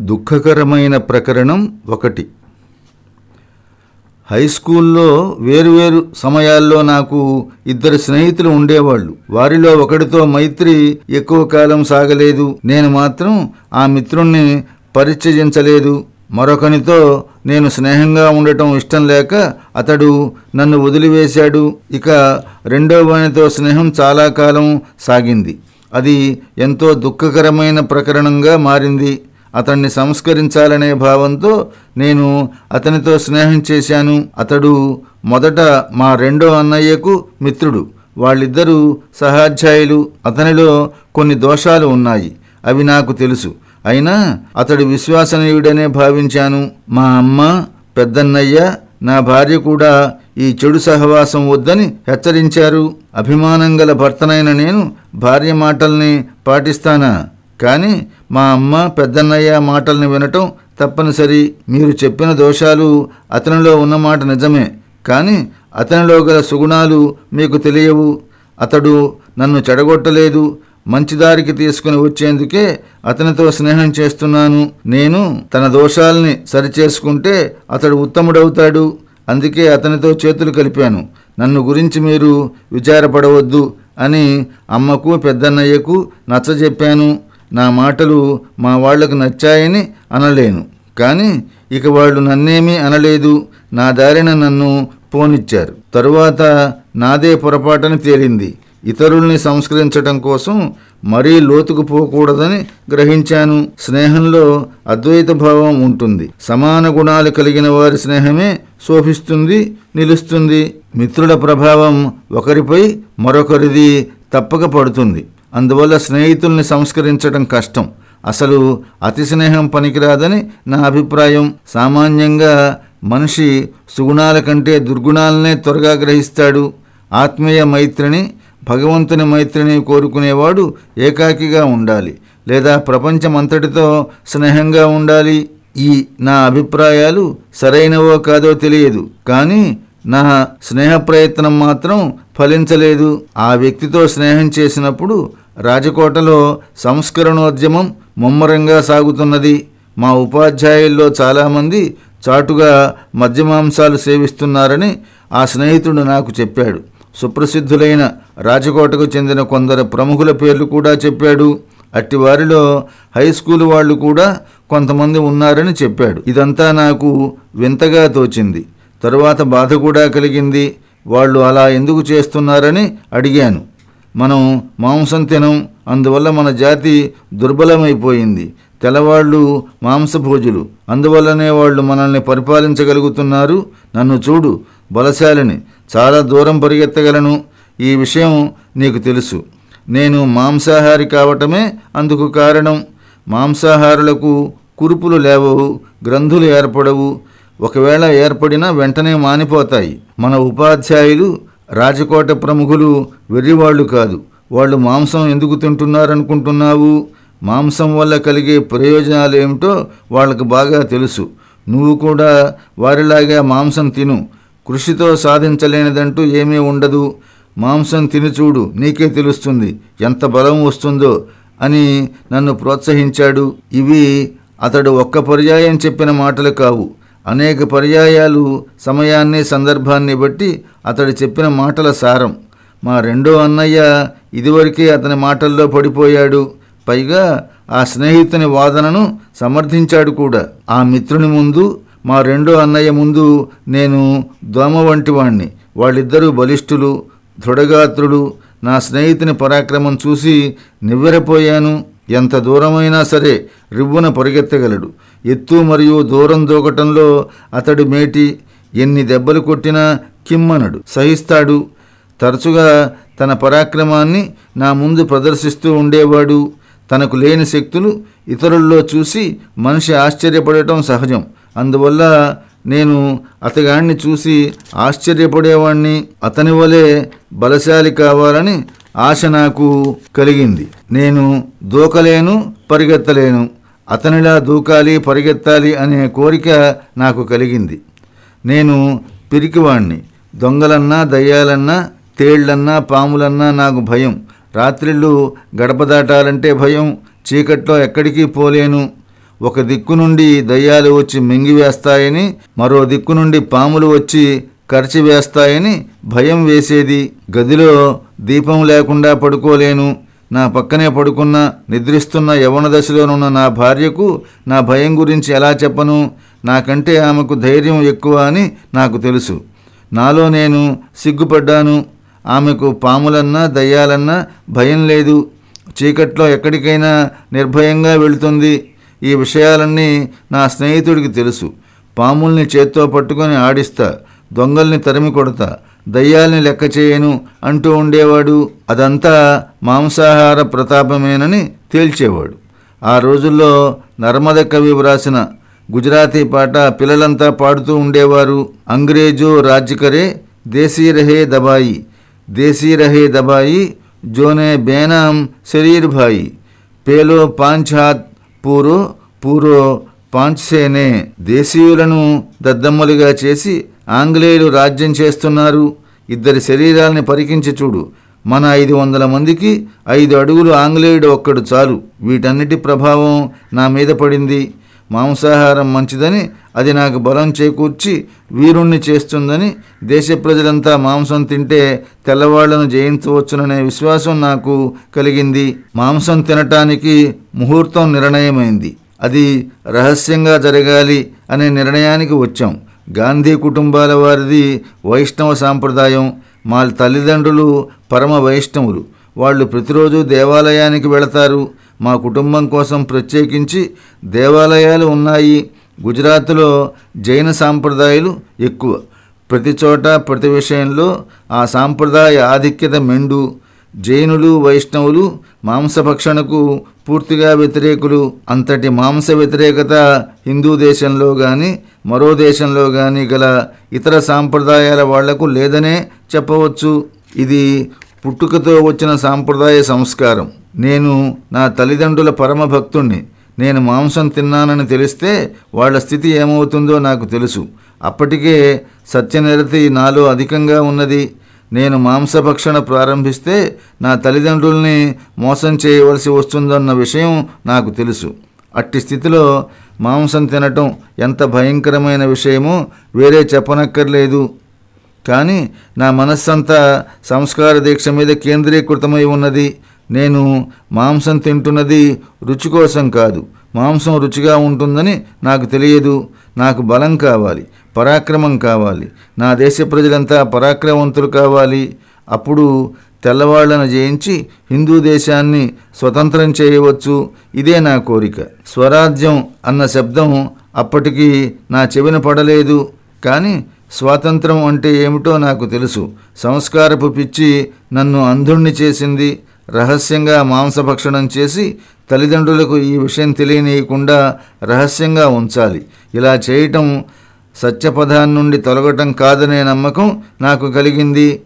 దుఃఖకరమైన ప్రకరణం ఒకటి. హై స్కూల్లో వేరువేరు సమయాల్లో నాకు ఇద్దరు స్నేహితులు ఉండేవాళ్ళు. వారిలో ఒకడితో మైత్రి ఎక్కువ కాలం సాగలేదు. నేను మాత్రం ఆ మిత్రుణ్ణి పరిచయించలేదు. మరొకనితో నేను స్నేహంగా ఉండటం ఇష్టం లేక అతడు నన్ను వదిలివేశాడు. ఇక రెండో వానితో స్నేహం చాలా కాలం సాగింది. అది ఎంతో దుఃఖకరమైన ప్రకరణంగా మారింది. అతన్ని సంస్కరించాలనే భావంతో నేను అతనితో స్నేహం చేశాను. అతడు మొదట మా రెండో అన్నయ్యకు మిత్రుడు. వాళ్ళిద్దరూ సహాధ్యాయులు అతనిలో కొన్ని దోషాలు ఉన్నాయి. అవి నాకు తెలుసు. అయినా అతడు విశ్వాసనీయుడనే భావించాను. మా అమ్మ పెద్దన్నయ్య నా భార్య కూడా ఈ చెడు సహవాసం వద్దని హెచ్చరించారు. అభిమానం గల భర్తనైన నేను భార్య మాటల్ని పాటిస్తానా? కానీ మా అమ్మ పెద్దన్నయ్య మాటల్ని వినటం తప్పనిసరి. మీరు చెప్పిన దోషాలు అతనిలో ఉన్నమాట నిజమే. కానీ అతనిలో గల సుగుణాలు మీకు తెలియవు. అతడు నన్ను చెడగొట్టలేదు. మంచిదారికి తీసుకుని వచ్చేందుకే అతనితో స్నేహం చేస్తున్నాను. నేను తన దోషాల్ని సరిచేసుకుంటే అతడు ఉత్తముడవుతాడు. అందుకే అతనితో చేతులు కలిపాను. నన్ను గురించి మీరు విచారపడవద్దు అని అమ్మకు పెద్దన్నయ్యకు నచ్చజెప్పాను. నా మాటలు మా వాళ్ళకు నచ్చాయని అనలేను. కానీ ఇక వాళ్ళు నన్నేమీ అనలేదు. నా దారిన నన్ను పోనిచ్చారు. తరువాత నాదే పొరపాటని తేలింది. ఇతరుల్ని సంస్కరించటం కోసం మరీ లోతుకు పోకూడదని గ్రహించాను. స్నేహంలో అద్వైత భావం ఉంటుంది. సమాన గుణాలు కలిగిన వారి స్నేహమే శోభిస్తుంది నిలుస్తుంది. మిత్రుల ప్రభావం ఒకరిపై మరొకరిది తప్పక పడుతుంది. అందువల్ల స్నేహితుల్ని సంస్కరించడం కష్టం. అసలు అతి స్నేహం పనికిరాదని నా అభిప్రాయం. సామాన్యంగా మనిషి సుగుణాల కంటే దుర్గుణాలనే త్వరగా గ్రహిస్తాడు. ఆత్మీయ మైత్రిని భగవంతుని మైత్రిని కోరుకునేవాడు ఏకాకిగా ఉండాలి. లేదా ప్రపంచమంతటితో స్నేహంగా ఉండాలి. ఈ నా అభిప్రాయాలు సరైనవో కాదో తెలియదు. కానీ నా స్నేహ ప్రయత్నం మాత్రం ఫలించలేదు. ఆ వ్యక్తితో స్నేహం చేసినప్పుడు రాజకోటలో సంస్కరణోద్యమం ముమ్మరంగా సాగుతున్నది. మా ఉపాధ్యాయుల్లో చాలామంది చాటుగా మద్యమాంసాలు సేవిస్తున్నారని ఆ స్నేహితుడు నాకు చెప్పాడు. సుప్రసిద్ధులైన రాజకోటకు చెందిన కొందరు ప్రముఖుల పేర్లు కూడా చెప్పాడు. అట్టి వారిలో హై స్కూల్ వాళ్ళు కూడా కొంతమంది ఉన్నారని చెప్పాడు. ఇదంతా నాకు వింతగా తోచింది. తరువాత బాధ కూడా కలిగింది. వాళ్ళు అలా ఎందుకు చేస్తున్నారని అడిగాను. మనం మాంసం తినం అందువల్ల మన జాతి దుర్బలమైపోయింది. తెల్లవాళ్ళు మాంసభోజులు అందువల్లనే వాళ్ళు మనల్ని పరిపాలించగలుగుతున్నారు. నన్ను చూడు బలశాలిని చాలా దూరం పరిగెత్తగలను. ఈ విషయం నీకు తెలుసు. నేను మాంసాహారి కావటమే అందుకు కారణం. మాంసాహారులకు కురుపులు లేవవు గ్రంథులు ఏర్పడవు. ఒకవేళ ఏర్పడినా వెంటనే మానిపోతాయి. మన ఉపాధ్యాయులు రాజకోట ప్రముఖులు వెర్రివాళ్ళు కాదు. వాళ్ళు మాంసం ఎందుకు తింటున్నారనుకుంటున్నావు? మాంసం వల్ల కలిగే ప్రయోజనాలు ఏమిటో వాళ్ళకు బాగా తెలుసు. నువ్వు కూడా వారిలాగా మాంసం తిను. కృషితో సాధించలేనిదంటూ ఏమీ ఉండదు. మాంసం తిని చూడు నీకే తెలుస్తుంది ఎంత బలం వస్తుందో అని నన్ను ప్రోత్సహించాడు. ఇవి అతడు ఒక్క పర్యాయం చెప్పిన మాటలు కావు. అనేక పర్యాయాలు సమయాన్ని సందర్భాన్ని బట్టి అతడు చెప్పిన మాటల సారం. మా రెండో అన్నయ్య ఇదివరకే అతని మాటల్లో పడిపోయాడు. పైగా ఆ స్నేహితుని వాదనను సమర్థించాడు కూడా. ఆ మిత్రుని ముందు మా రెండో అన్నయ్య ముందు నేను దోమ వంటి వాణ్ణి. వాళ్ళిద్దరూ బలిష్ఠులు దృఢగాత్రులు. నా స్నేహితుని పరాక్రమం చూసి నివ్వెరపోయాను. ఎంత దూరమైనా సరే రివ్వున పరిగెత్తగలడు. ఎత్తు మరియు దూరం దూకటంలో అతడు మేటి ఎన్ని దెబ్బలు కొట్టినా కిమ్మనడు సహిస్తాడు. తరచుగా తన పరాక్రమాన్ని నా ముందు ప్రదర్శిస్తూ ఉండేవాడు. తనకు లేని శక్తులు ఇతరుల్లో చూసి మనిషి ఆశ్చర్యపడటం సహజం. అందువల్ల నేను అతగాణ్ణి చూసి ఆశ్చర్యపడేవాణ్ణి. అతని వలె బలశాలి కావాలని ఆశ నాకు కలిగింది. నేను దూకలేను పరిగెత్తలేను. అతనిలా దూకాలి పరిగెత్తాలి అనే కోరిక నాకు కలిగింది. నేను పిరికివాణ్ణి. దొంగలన్నా దయ్యాలన్నా తేళ్ళన్నా పాములన్నా నాకు భయం. రాత్రిళ్ళు గడప దాటాలంటే భయం. చీకట్లో ఎక్కడికి పోలేను. ఒక దిక్కు నుండి దయ్యాలు వచ్చి మింగివేస్తాయని మరో దిక్కు నుండి పాములు వచ్చి కరిచివేస్తాయని భయం వేసేది. గదిలో దీపం లేకుండా పడుకోలేను. నా పక్కనే పడుకున్న నిద్రిస్తున్న యవన దశలోనున్న నా భార్యకు నా భయం గురించి ఎలా చెప్పను? నాకంటే ఆమెకు ధైర్యం ఎక్కువ అని నాకు తెలుసు. నాలో నేను సిగ్గుపడ్డాను. ఆమెకు పాములన్నా దయ్యాలన్నా భయం లేదు. చీకట్లో ఎక్కడికైనా నిర్భయంగా వెళుతుంది. ఈ విషయాలన్నీ నా స్నేహితుడికి తెలుసు. పాముల్ని చేత్తో పట్టుకొని ఆడిస్తా దొంగల్ని తరిమి కొడతా దయ్యాల్ని లెక్క చేయను అంటూ ఉండేవాడు. అదంతా మాంసాహార ప్రతాపమేనని తేల్చేవాడు. ఆ రోజుల్లో నర్మద కవి వ్రాసిన గుజరాతీ పాట పిల్లలంతా పాడుతూ ఉండేవారు. అంగ్రేజో రాజ్యకరే దేశీ రహే దబాయి దేశీ రహే దబాయి జోనే బేనాం శరీర్ భాయి పేలో పాంఛాత్ పూరో పూరో పాంచ్సేనే దేశీయులను దద్దమ్మలుగా చేసి ఆంగ్లేయులు రాజ్యం చేస్తున్నారు. ఇద్దరి శరీరాల్ని పరికించి చూడు. మన ఐదు వందల మందికి ఐదు అడుగులు ఆంగ్లేయుడు ఒక్కడు చాలు. వీటన్నిటి ప్రభావం నా మీద పడింది. మాంసాహారం మంచిదని అది నాకు బలం చేకూర్చి వీరుణ్ణి చేస్తుందని దేశ ప్రజలంతా మాంసం తింటే తెల్లవాళ్ళను జయించవచ్చుననే విశ్వాసం నాకు కలిగింది. మాంసం తినటానికి ముహూర్తం నిర్ణయమైంది. అది రహస్యంగా జరగాలి అనే నిర్ణయానికి వచ్చాం. గాంధీ కుటుంబాల వారిది వైష్ణవ సాంప్రదాయం. మా తల్లిదండ్రులు పరమ వైష్ణవులు. వాళ్ళు ప్రతిరోజు దేవాలయానికి వెళతారు. మా కుటుంబం కోసం ప్రత్యేకించి దేవాలయాలు ఉన్నాయి. గుజరాత్లో జైన సాంప్రదాయాలు ఎక్కువ. ప్రతి చోట ప్రతి విషయంలో ఆ సాంప్రదాయ ఆధిక్యత మెండు. జైనులు వైష్ణవులు మాంసభక్షణకు పూర్తిగా వ్యతిరేకులు అంతటి మాంస వ్యతిరేకత హిందూ దేశంలో కానీ మరో దేశంలో కానీ గల ఇతర సాంప్రదాయాల వాళ్ళకు లేదనే చెప్పవచ్చు. ఇది పుట్టుకతో వచ్చిన సాంప్రదాయ సంస్కారం. నేను నా తల్లిదండ్రుల పరమ భక్తుణ్ణి. నేను మాంసం తిన్నానని తెలిస్తే వాళ్ళ స్థితి ఏమవుతుందో నాకు తెలుసు. అప్పటికే సత్యనిరతి నాలో అధికంగా ఉన్నది. నేను మాంసభక్షణ ప్రారంభిస్తే నా తల్లిదండ్రుల్ని మోసం చేయవలసి వస్తుందన్న విషయం నాకు తెలుసు. అట్టి స్థితిలో మాంసం తినటం ఎంత భయంకరమైన విషయమో వేరే చెప్పనక్కర్లేదు. కానీ నా మనస్సంతా సంస్కార దీక్ష మీద కేంద్రీకృతమై ఉన్నది. నేను మాంసం తింటున్నది రుచి కోసం కాదు మాంసం రుచిగా ఉంటుందని నాకు తెలియదు. నాకు బలం కావాలి. పరాక్రమం కావాలి. నా దేశ ప్రజలంతా పరాక్రమవంతులు కావాలి. అప్పుడు తెల్లవాళ్ళను జయించి హిందూ దేశాన్ని స్వతంత్రం చేయవచ్చు. ఇదే నా కోరిక. స్వరాజ్యం అన్న శబ్దం అప్పటికి నా చెవిన పడలేదు. కానీ స్వాతంత్రం అంటే ఏమిటో నాకు తెలుసు. సంస్కారపు పిచ్చి నన్ను అంధుణ్ణి చేసింది. రహస్యంగా మాంసభక్షణం చేసి తల్లిదండ్రులకు ఈ విషయం తెలియనీయకుండా రహస్యంగా ఉంచాలి. ఇలా చేయటం సత్యపదాన్నుండి తొలగటం కాదనే నమ్మకం నాకు కలిగింది.